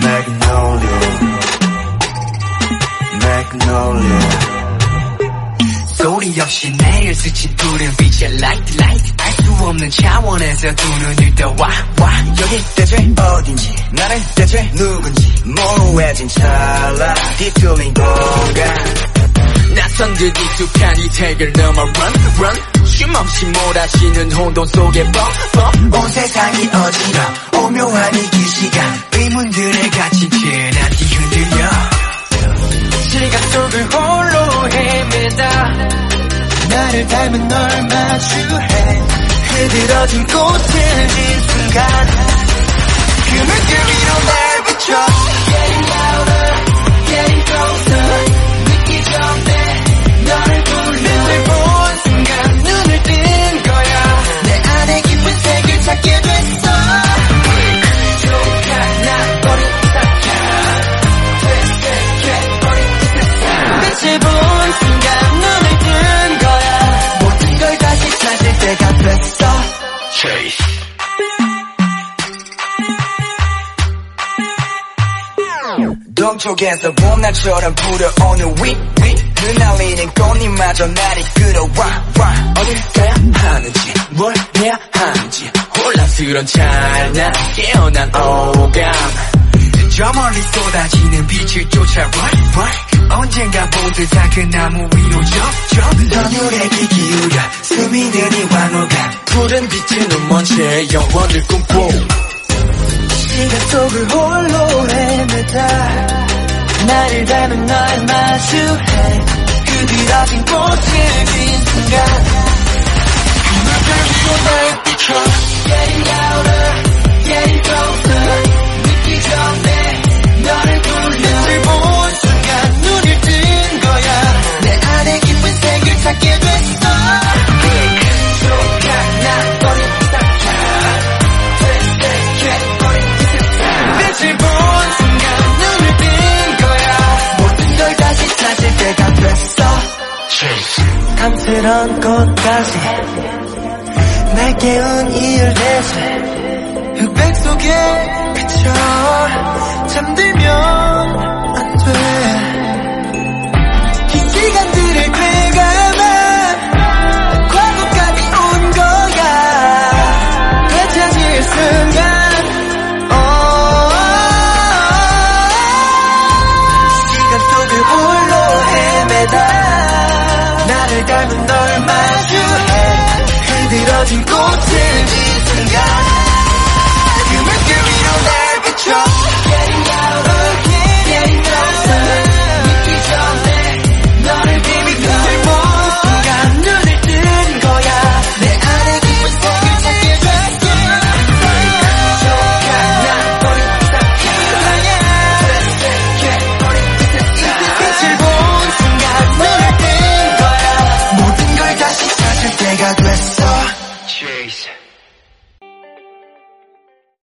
Magnolia. Magnolia 소리 없이 내일 스친 푸른 빛의 light light. 알수 없는 차원에서 두 눈을 떠와. 와 여기 대체 어딘지 나는 대체 누군지 모호해진 찰나. 뒤틀린 공간 낯선 듯 익숙한 이 택을 넘어 run run. 쉼없이 몰아치는 혼돈 속에 뻥뻥 온 세상이 어지러 오묘한 이 기시간 의문들에 갇힌 채난 뒤흔들려 시각 속을 나를 닮은 널 마주해 흐드러진 꽃을 진 순간 그 물결 위로 날 비춰 Getting louder, getting closer Chase. 동쪽에서 봄날처럼 불어오는 위, 위 흩날리는 꽃잎마저 날 이끌어와 와 어딜 가야 하는지 뭘 해야 하는지 혼란스런 찰나 깨어난 오감 저 멀리 쏟아지는 빛을 쫓아 right, right. 언젠가 본 듯한 그 나무 위로 점점 선율에 귀 기울여 숨이 들이 환호감 푸른 빛의 눈먼채 영원을 꿈꿔. 시간 속을 홀로 헤매다. 나를 닮은 널 마주해. 그들어진 꽃을 진 순간. 그 물결 위로 날 비춰. Getting louder, 탐스런 꽃까지 날 깨운 이을 대체 흑백 속에 그쳐 잠들면 나를 닮은 널 마주해. 흐드러진 꽃을 진 순간 그 물결 위로 날 비춰. Getting louder got less